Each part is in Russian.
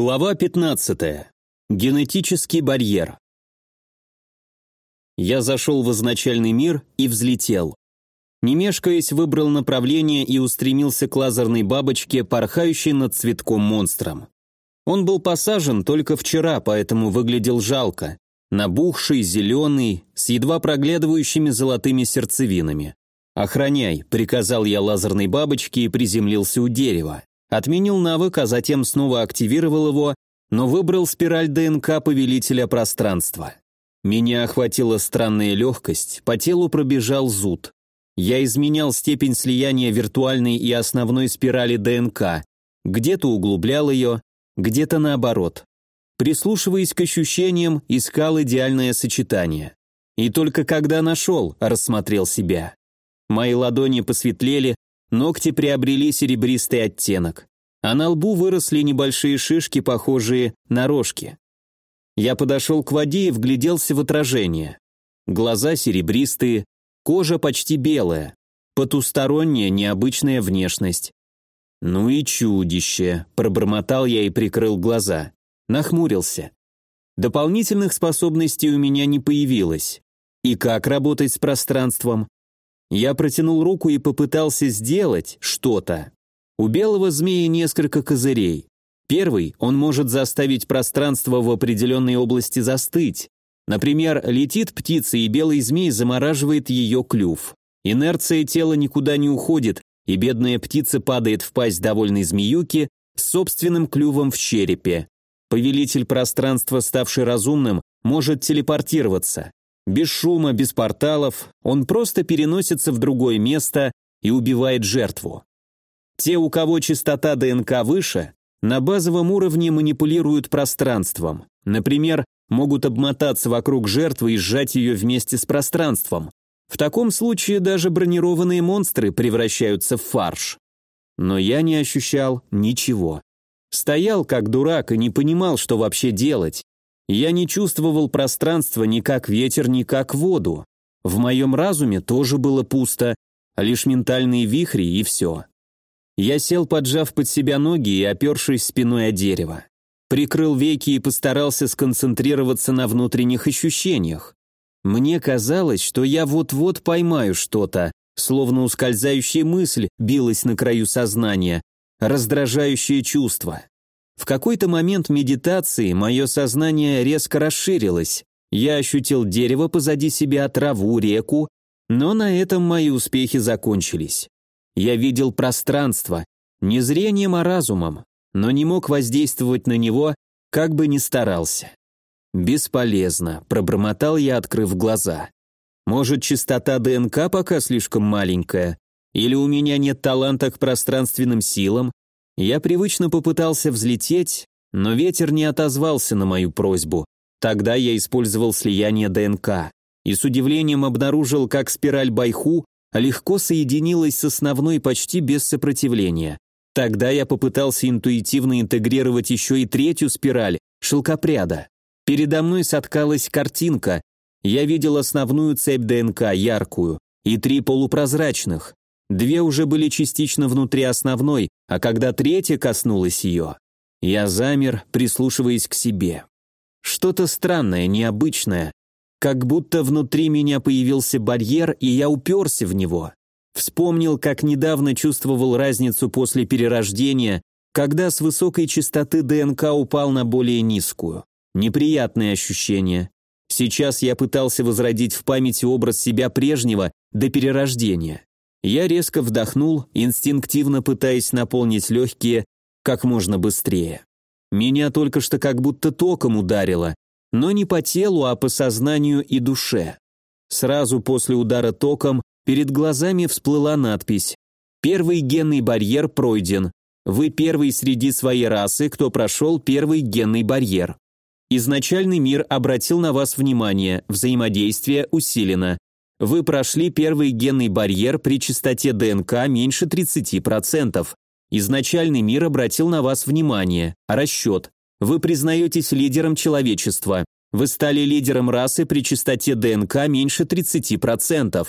Глава 15. Генетический барьер. Я зашел в изначальный мир и взлетел. Не мешкаясь, выбрал направление и устремился к лазерной бабочке, порхающей над цветком монстром. Он был посажен только вчера, поэтому выглядел жалко. Набухший, зеленый, с едва проглядывающими золотыми сердцевинами. «Охраняй», — приказал я лазерной бабочке и приземлился у дерева. Отменил навык, а затем снова активировал его, но выбрал спираль ДНК повелителя пространства. Меня охватила странная легкость, по телу пробежал зуд. Я изменял степень слияния виртуальной и основной спирали ДНК, где-то углублял ее, где-то наоборот. Прислушиваясь к ощущениям, искал идеальное сочетание. И только когда нашел, рассмотрел себя. Мои ладони посветлели, Ногти приобрели серебристый оттенок, а на лбу выросли небольшие шишки, похожие на рожки. Я подошел к воде и вгляделся в отражение. Глаза серебристые, кожа почти белая, потусторонняя, необычная внешность. «Ну и чудище!» – пробормотал я и прикрыл глаза. Нахмурился. Дополнительных способностей у меня не появилось. И как работать с пространством? Я протянул руку и попытался сделать что-то. У белого змея несколько козырей. Первый, он может заставить пространство в определенной области застыть. Например, летит птица, и белый змей замораживает ее клюв. Инерция тела никуда не уходит, и бедная птица падает в пасть довольной змеюки с собственным клювом в черепе. Повелитель пространства, ставший разумным, может телепортироваться. Без шума, без порталов, он просто переносится в другое место и убивает жертву. Те, у кого частота ДНК выше, на базовом уровне манипулируют пространством. Например, могут обмотаться вокруг жертвы и сжать ее вместе с пространством. В таком случае даже бронированные монстры превращаются в фарш. Но я не ощущал ничего. Стоял как дурак и не понимал, что вообще делать. Я не чувствовал пространства ни как ветер, ни как воду. В моем разуме тоже было пусто, лишь ментальные вихри и все. Я сел, поджав под себя ноги и опершись спиной о дерево. Прикрыл веки и постарался сконцентрироваться на внутренних ощущениях. Мне казалось, что я вот-вот поймаю что-то, словно ускользающая мысль билась на краю сознания, раздражающее чувство. В какой-то момент медитации мое сознание резко расширилось. Я ощутил дерево позади себя, траву, реку, но на этом мои успехи закончились. Я видел пространство, не зрением, а разумом, но не мог воздействовать на него, как бы ни старался. «Бесполезно», — пробормотал я, открыв глаза. «Может, частота ДНК пока слишком маленькая? Или у меня нет таланта к пространственным силам, я привычно попытался взлететь, но ветер не отозвался на мою просьбу. Тогда я использовал слияние ДНК и с удивлением обнаружил, как спираль Байху легко соединилась с основной почти без сопротивления. Тогда я попытался интуитивно интегрировать еще и третью спираль, шелкопряда. Передо мной соткалась картинка. Я видел основную цепь ДНК, яркую, и три полупрозрачных. Две уже были частично внутри основной, а когда третья коснулась ее, я замер, прислушиваясь к себе. Что-то странное, необычное, как будто внутри меня появился барьер, и я уперся в него. Вспомнил, как недавно чувствовал разницу после перерождения, когда с высокой частоты ДНК упал на более низкую. Неприятные ощущения. Сейчас я пытался возродить в памяти образ себя прежнего до перерождения. Я резко вдохнул, инстинктивно пытаясь наполнить легкие как можно быстрее. Меня только что как будто током ударило, но не по телу, а по сознанию и душе. Сразу после удара током перед глазами всплыла надпись «Первый генный барьер пройден. Вы первый среди своей расы, кто прошел первый генный барьер. Изначальный мир обратил на вас внимание, взаимодействие усилено. Вы прошли первый генный барьер при частоте ДНК меньше 30%. Изначальный мир обратил на вас внимание. Расчет. Вы признаетесь лидером человечества. Вы стали лидером расы при частоте ДНК меньше 30%.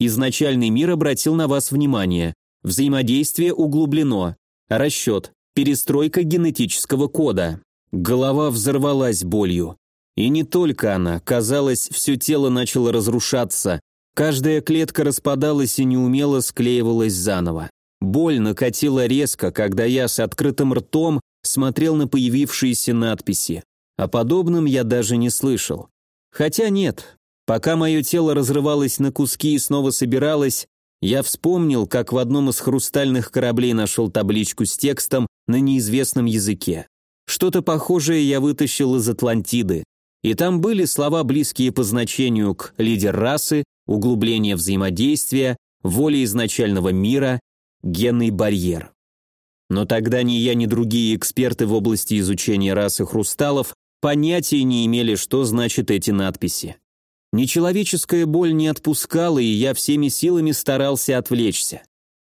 Изначальный мир обратил на вас внимание. Взаимодействие углублено. Расчет. Перестройка генетического кода. Голова взорвалась болью. И не только она, казалось, все тело начало разрушаться, каждая клетка распадалась и неумело склеивалась заново. Боль накатила резко, когда я с открытым ртом смотрел на появившиеся надписи. О подобном я даже не слышал. Хотя нет, пока мое тело разрывалось на куски и снова собиралось, я вспомнил, как в одном из хрустальных кораблей нашел табличку с текстом на неизвестном языке. Что-то похожее я вытащил из Атлантиды. И там были слова, близкие по значению к лидер расы, углубление взаимодействия, воля изначального мира, генный барьер. Но тогда ни я, ни другие эксперты в области изучения расы хрусталов понятия не имели, что значат эти надписи. Нечеловеческая боль не отпускала, и я всеми силами старался отвлечься.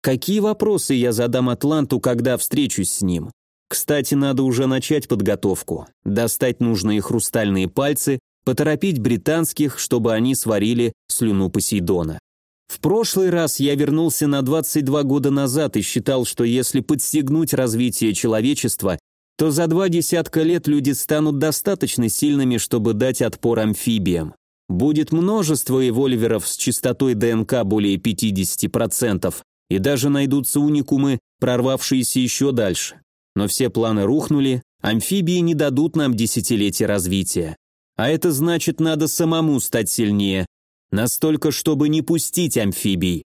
Какие вопросы я задам Атланту, когда встречусь с ним? Кстати, надо уже начать подготовку. Достать нужные хрустальные пальцы, поторопить британских, чтобы они сварили слюну Посейдона. В прошлый раз я вернулся на 22 года назад и считал, что если подстегнуть развитие человечества, то за два десятка лет люди станут достаточно сильными, чтобы дать отпор амфибиям. Будет множество эвольверов с частотой ДНК более 50%, и даже найдутся уникумы, прорвавшиеся еще дальше. Но все планы рухнули, амфибии не дадут нам десятилетия развития. А это значит, надо самому стать сильнее. Настолько, чтобы не пустить амфибий.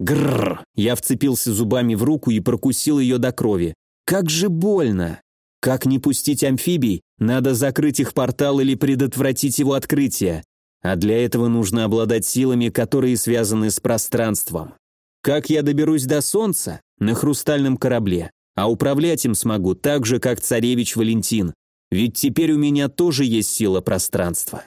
Грррр! Я вцепился зубами в руку и прокусил ее до крови. Как же больно! Как не пустить амфибий? Надо закрыть их портал или предотвратить его открытие. А для этого нужно обладать силами, которые связаны с пространством. Как я доберусь до Солнца? На хрустальном корабле. А управлять им смогу так же, как царевич Валентин. Ведь теперь у меня тоже есть сила пространства.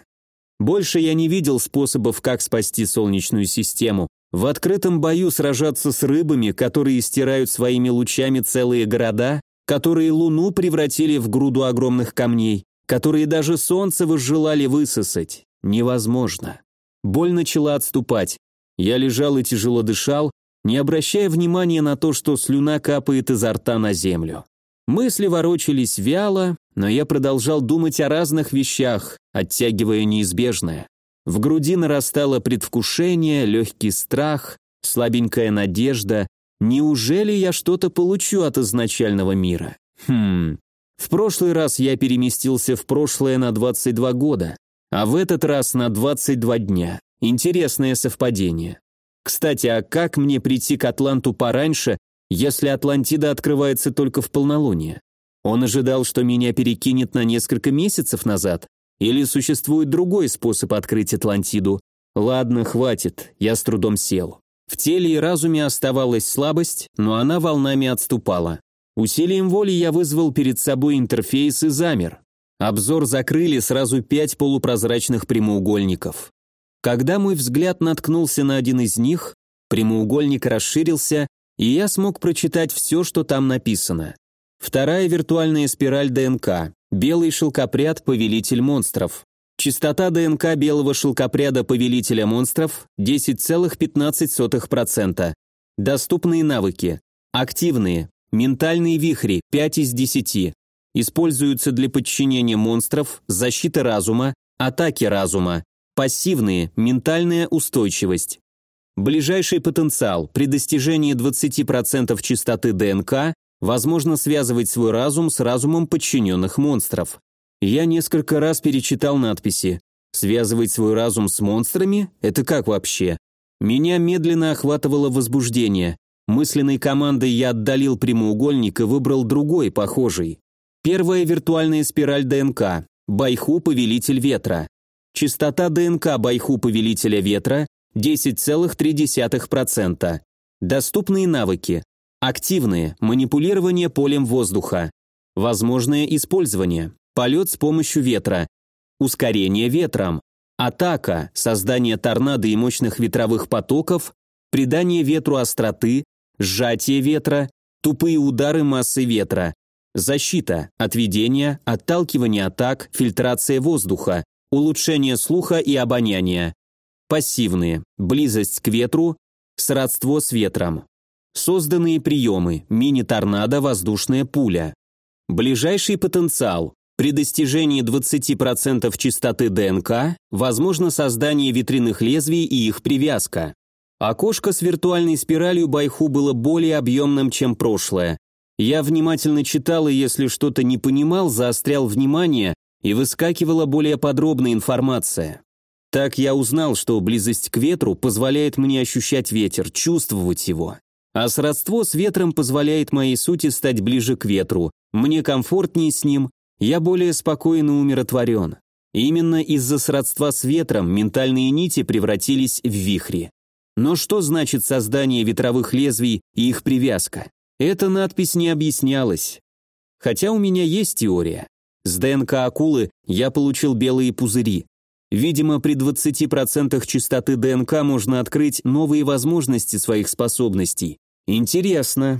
Больше я не видел способов, как спасти Солнечную систему. В открытом бою сражаться с рыбами, которые стирают своими лучами целые города, которые Луну превратили в груду огромных камней, которые даже Солнце возжелали высосать. Невозможно. Боль начала отступать. Я лежал и тяжело дышал, не обращая внимания на то, что слюна капает изо рта на землю. Мысли ворочались вяло, но я продолжал думать о разных вещах, оттягивая неизбежное. В груди нарастало предвкушение, легкий страх, слабенькая надежда. Неужели я что-то получу от изначального мира? Хм. В прошлый раз я переместился в прошлое на 22 года. А в этот раз на 22 дня. Интересное совпадение. Кстати, а как мне прийти к Атланту пораньше, если Атлантида открывается только в полнолуние? Он ожидал, что меня перекинет на несколько месяцев назад? Или существует другой способ открыть Атлантиду? Ладно, хватит, я с трудом сел. В теле и разуме оставалась слабость, но она волнами отступала. Усилием воли я вызвал перед собой интерфейс и замер. Обзор закрыли сразу пять полупрозрачных прямоугольников. Когда мой взгляд наткнулся на один из них, прямоугольник расширился, и я смог прочитать все, что там написано. Вторая виртуальная спираль ДНК. Белый шелкопряд – повелитель монстров. Частота ДНК белого шелкопряда повелителя монстров 10,15%. Доступные навыки. Активные. Ментальные вихри 5 из 10 используются для подчинения монстров, защиты разума, атаки разума, пассивные, ментальная устойчивость. Ближайший потенциал, при достижении 20% частоты ДНК, возможно связывать свой разум с разумом подчиненных монстров. Я несколько раз перечитал надписи. Связывать свой разум с монстрами? Это как вообще? Меня медленно охватывало возбуждение. Мысленной командой я отдалил прямоугольник и выбрал другой, похожий. Первая виртуальная спираль ДНК. Байху – повелитель ветра. Частота ДНК Байху – повелителя ветра 10,3%. Доступные навыки. Активные. Манипулирование полем воздуха. Возможное использование. Полет с помощью ветра. Ускорение ветром. Атака. Создание торнадо и мощных ветровых потоков. Придание ветру остроты. Сжатие ветра. Тупые удары массы ветра. Защита, отведение, отталкивание атак, фильтрация воздуха, улучшение слуха и обоняния. Пассивные, близость к ветру, сродство с ветром. Созданные приемы, мини-торнадо, воздушная пуля. Ближайший потенциал, При достижении 20% частоты ДНК возможно создание ветряных лезвий и их привязка. Окошко с виртуальной спиралью Байху было более объемным, чем прошлое. Я внимательно читал и если что-то не понимал, заострял внимание и выскакивала более подробная информация. Так я узнал, что близость к ветру позволяет мне ощущать ветер, чувствовать его. А сродство с ветром позволяет моей сути стать ближе к ветру, мне комфортнее с ним, я более спокоен и умиротворен. Именно из-за сродства с ветром ментальные нити превратились в вихри. Но что значит создание ветровых лезвий и их привязка? Эта надпись не объяснялась. Хотя у меня есть теория. С ДНК акулы я получил белые пузыри. Видимо, при 20% частоты ДНК можно открыть новые возможности своих способностей. Интересно.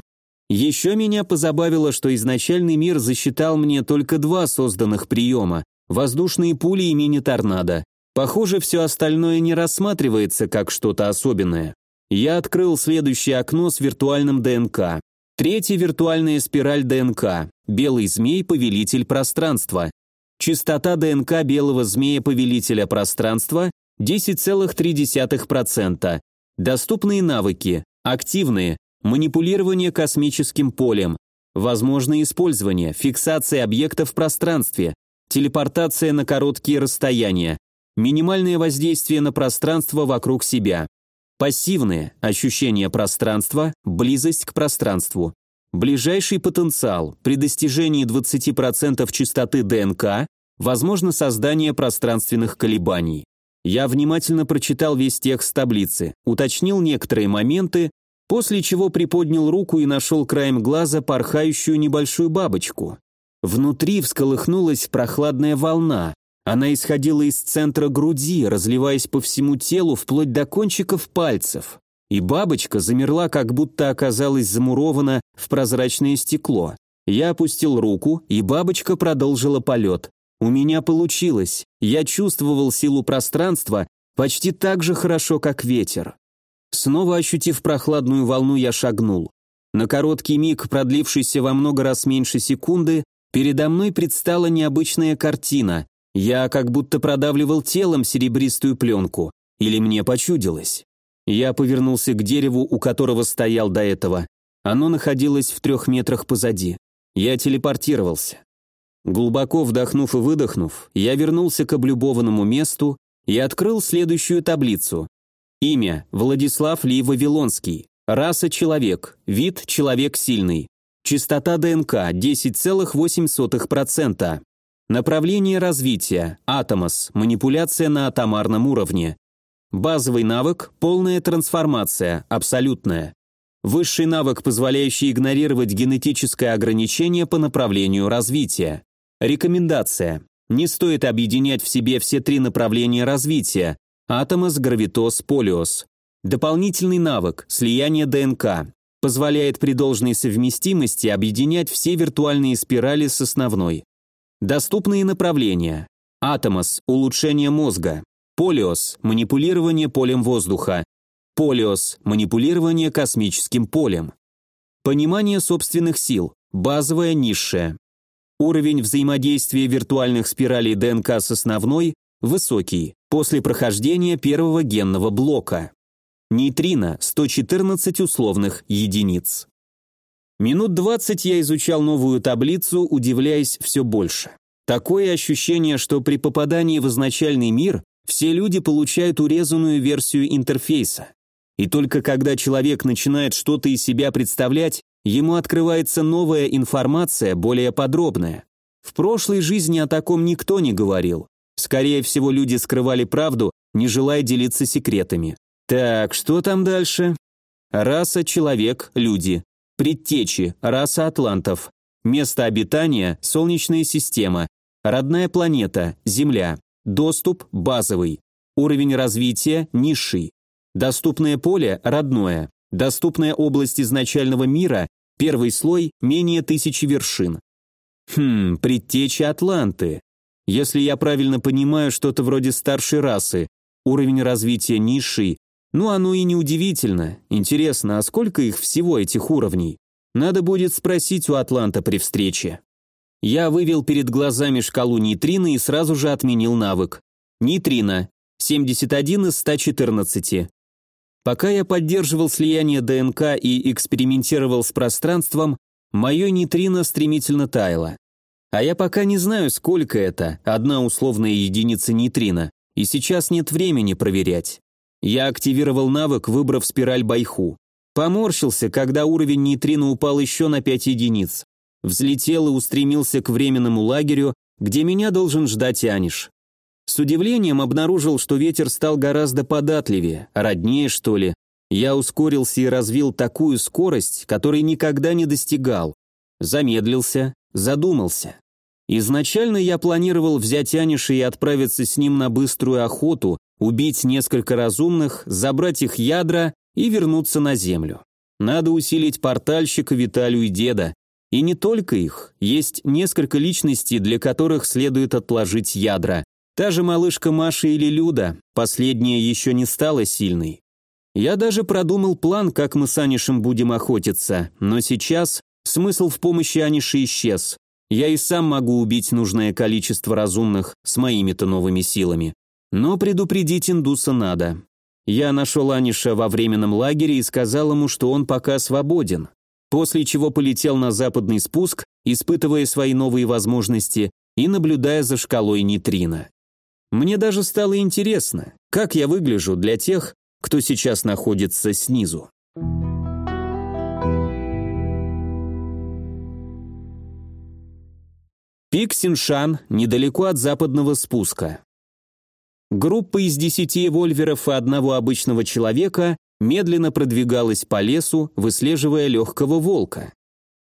Еще меня позабавило, что изначальный мир засчитал мне только два созданных приема – воздушные пули и мини-торнадо. Похоже, все остальное не рассматривается как что-то особенное. Я открыл следующее окно с виртуальным ДНК. Третья виртуальная спираль ДНК. Белый змей – повелитель пространства. Частота ДНК белого змея-повелителя пространства – 10,3%. Доступные навыки. Активные. Манипулирование космическим полем. Возможное использование. Фиксация объектов в пространстве. Телепортация на короткие расстояния. Минимальное воздействие на пространство вокруг себя. Пассивные. Ощущение пространства. Близость к пространству. Ближайший потенциал. При достижении 20% частоты ДНК возможно создание пространственных колебаний. Я внимательно прочитал весь текст таблицы, уточнил некоторые моменты, после чего приподнял руку и нашел краем глаза порхающую небольшую бабочку. Внутри всколыхнулась прохладная волна. Она исходила из центра груди, разливаясь по всему телу вплоть до кончиков пальцев. И бабочка замерла, как будто оказалась замурована в прозрачное стекло. Я опустил руку, и бабочка продолжила полет. У меня получилось. Я чувствовал силу пространства почти так же хорошо, как ветер. Снова ощутив прохладную волну, я шагнул. На короткий миг, продлившийся во много раз меньше секунды, передо мной предстала необычная картина. Я как будто продавливал телом серебристую пленку. Или мне почудилось. Я повернулся к дереву, у которого стоял до этого. Оно находилось в трех метрах позади. Я телепортировался. Глубоко вдохнув и выдохнув, я вернулся к облюбованному месту и открыл следующую таблицу. Имя – Владислав Ли Вавилонский. Раса – человек. Вид – человек сильный. Частота ДНК – 10,8%. Направление развития – Атомос, манипуляция на атомарном уровне. Базовый навык – полная трансформация, абсолютная. Высший навык, позволяющий игнорировать генетическое ограничение по направлению развития. Рекомендация. Не стоит объединять в себе все три направления развития – атомос, гравитоз, полиос. Дополнительный навык – слияние ДНК. Позволяет при должной совместимости объединять все виртуальные спирали с основной. Доступные направления. Атомос – улучшение мозга. Полиос – манипулирование полем воздуха. Полиос – манипулирование космическим полем. Понимание собственных сил. Базовая, низшая. Уровень взаимодействия виртуальных спиралей ДНК с основной высокий, после прохождения первого генного блока. Нейтрино – 114 условных единиц. Минут 20 я изучал новую таблицу, удивляясь все больше. Такое ощущение, что при попадании в изначальный мир все люди получают урезанную версию интерфейса. И только когда человек начинает что-то из себя представлять, ему открывается новая информация, более подробная. В прошлой жизни о таком никто не говорил. Скорее всего, люди скрывали правду, не желая делиться секретами. Так, что там дальше? Раса, человек, люди. Предтечи, раса атлантов. Место обитания – Солнечная система. Родная планета – Земля. Доступ – базовый. Уровень развития – низший. Доступное поле – родное. Доступная область изначального мира Первый слой – менее тысячи вершин. Хм, предтеча Атланты. Если я правильно понимаю, что-то вроде старшей расы. Уровень развития низший. Ну, оно и не удивительно. Интересно, а сколько их всего, этих уровней? Надо будет спросить у Атланта при встрече. Я вывел перед глазами шкалу нейтрино и сразу же отменил навык. Нейтрино. 71 из 114. Пока я поддерживал слияние ДНК и экспериментировал с пространством, мое нейтрино стремительно таяло. А я пока не знаю, сколько это, одна условная единица нейтрино, и сейчас нет времени проверять. Я активировал навык, выбрав спираль Байху. Поморщился, когда уровень нейтрино упал еще на 5 единиц. Взлетел и устремился к временному лагерю, где меня должен ждать Аниш. С удивлением обнаружил, что ветер стал гораздо податливее, роднее, что ли. Я ускорился и развил такую скорость, которой никогда не достигал. Замедлился, задумался. Изначально я планировал взять Аниша и отправиться с ним на быструю охоту, убить несколько разумных, забрать их ядра и вернуться на Землю. Надо усилить портальщика Виталию и деда. И не только их, есть несколько личностей, для которых следует отложить ядра. Та же малышка Маша или Люда, последняя еще не стала сильной. Я даже продумал план, как мы с Анишем будем охотиться, но сейчас смысл в помощи Аниши исчез. Я и сам могу убить нужное количество разумных с моими-то новыми силами. Но предупредить индуса надо. Я нашел Аниша во временном лагере и сказал ему, что он пока свободен. После чего полетел на западный спуск, испытывая свои новые возможности и наблюдая за шкалой нейтрино. Мне даже стало интересно, как я выгляжу для тех, кто сейчас находится снизу. Пик Синшан, недалеко от западного спуска. Группа из десяти вольверов и одного обычного человека медленно продвигалась по лесу, выслеживая легкого волка.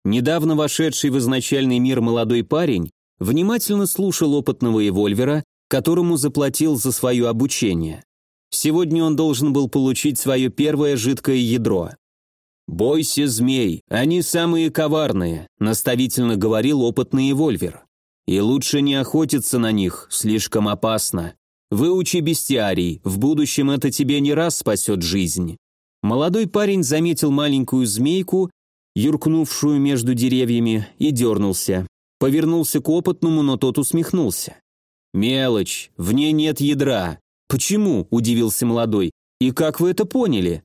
Недавно вошедший в изначальный мир молодой парень внимательно слушал опытного эвольвера, которому заплатил за свое обучение. Сегодня он должен был получить свое первое жидкое ядро. «Бойся змей, они самые коварные», – наставительно говорил опытный эвольвер. И лучше не охотиться на них, слишком опасно. Выучи бестиарий, в будущем это тебе не раз спасет жизнь. Молодой парень заметил маленькую змейку, юркнувшую между деревьями, и дернулся. Повернулся к опытному, но тот усмехнулся. «Мелочь, в ней нет ядра». «Почему?» – удивился молодой. «И как вы это поняли?»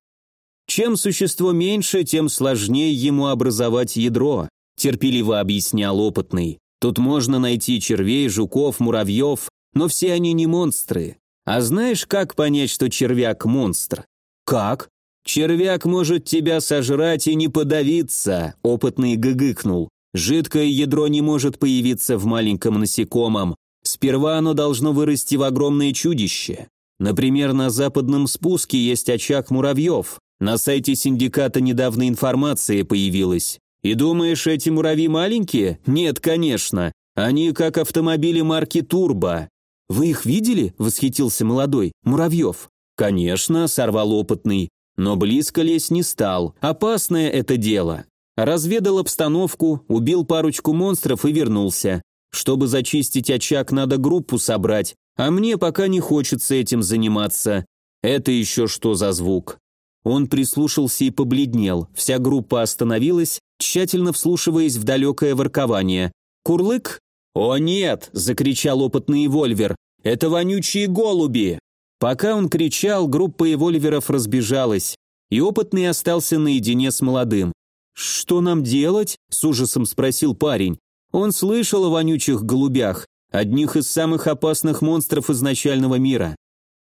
«Чем существо меньше, тем сложнее ему образовать ядро», – терпеливо объяснял опытный. Тут можно найти червей, жуков, муравьев, но все они не монстры. А знаешь, как понять, что червяк – монстр? Как? Червяк может тебя сожрать и не подавиться, опытный гыгыкнул. Жидкое ядро не может появиться в маленьком насекомом. Сперва оно должно вырасти в огромное чудище. Например, на западном спуске есть очаг муравьев. На сайте синдиката недавно информация появилась. И думаешь, эти муравьи маленькие? Нет, конечно. Они как автомобили марки Турбо. Вы их видели? Восхитился молодой. Муравьев. Конечно, сорвал опытный. Но близко лезть не стал. Опасное это дело. Разведал обстановку, убил парочку монстров и вернулся. Чтобы зачистить очаг, надо группу собрать, а мне пока не хочется этим заниматься. Это еще что за звук? Он прислушался и побледнел. Вся группа остановилась, тщательно вслушиваясь в далекое воркование. «Курлык?» «О нет!» – закричал опытный Вольвер. «Это вонючие голуби!» Пока он кричал, группа эвольверов разбежалась, и опытный остался наедине с молодым. «Что нам делать?» – с ужасом спросил парень. Он слышал о вонючих голубях, одних из самых опасных монстров изначального мира.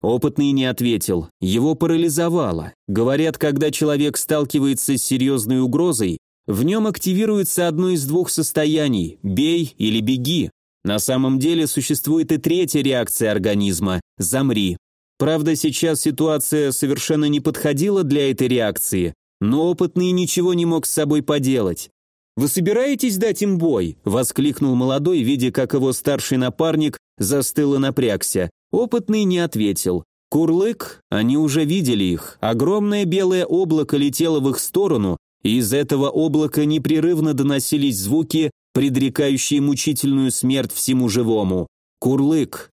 Опытный не ответил. Его парализовало. Говорят, когда человек сталкивается с серьезной угрозой, в нем активируется одно из двух состояний – бей или беги. На самом деле существует и третья реакция организма – замри. Правда, сейчас ситуация совершенно не подходила для этой реакции, но опытный ничего не мог с собой поделать. «Вы собираетесь дать им бой?» – воскликнул молодой, видя, как его старший напарник застыл и напрягся. Опытный не ответил. Курлык, они уже видели их. Огромное белое облако летело в их сторону, из этого облака непрерывно доносились звуки, предрекающие мучительную смерть всему живому. Курлык.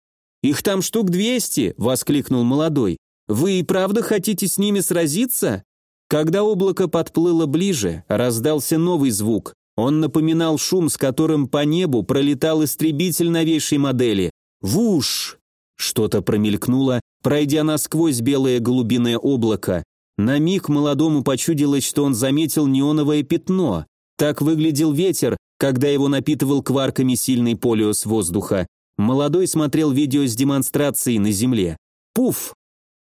«Их там штук двести!» — воскликнул молодой. «Вы и правда хотите с ними сразиться?» Когда облако подплыло ближе, раздался новый звук. Он напоминал шум, с которым по небу пролетал истребитель новейшей модели. Вуш! Что-то промелькнуло, пройдя насквозь белое голубиное облако. На миг молодому почудилось, что он заметил неоновое пятно. Так выглядел ветер, когда его напитывал кварками сильный полиос воздуха. Молодой смотрел видео с демонстрацией на земле. Пуф!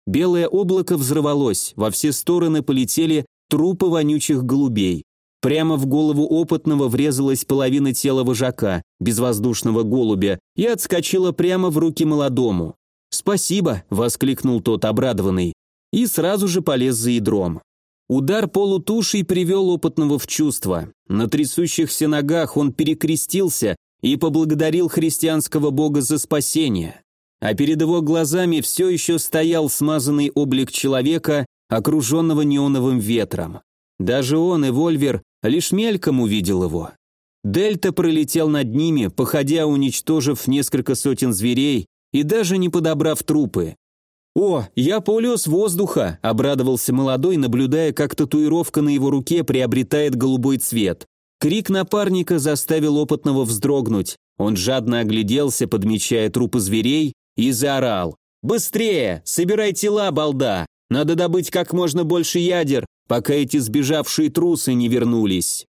Белое облако взорвалось, во все стороны полетели трупы вонючих голубей. Прямо в голову опытного врезалась половина тела вожака, безвоздушного голубя, и отскочила прямо в руки молодому. «Спасибо!» – воскликнул тот, обрадованный, и сразу же полез за ядром. Удар полутушей привел опытного в чувство. На трясущихся ногах он перекрестился и поблагодарил христианского бога за спасение. А перед его глазами все еще стоял смазанный облик человека, окруженного неоновым ветром. Даже он и Вольвер лишь мельком увидел его. Дельта пролетел над ними, походя уничтожив несколько сотен зверей и даже не подобрав трупы. «О, я полез воздуха!» – обрадовался молодой, наблюдая, как татуировка на его руке приобретает голубой цвет. Крик напарника заставил опытного вздрогнуть. Он жадно огляделся, подмечая трупы зверей, и заорал. «Быстрее! Собирай тела, балда! Надо добыть как можно больше ядер, пока эти сбежавшие трусы не вернулись!»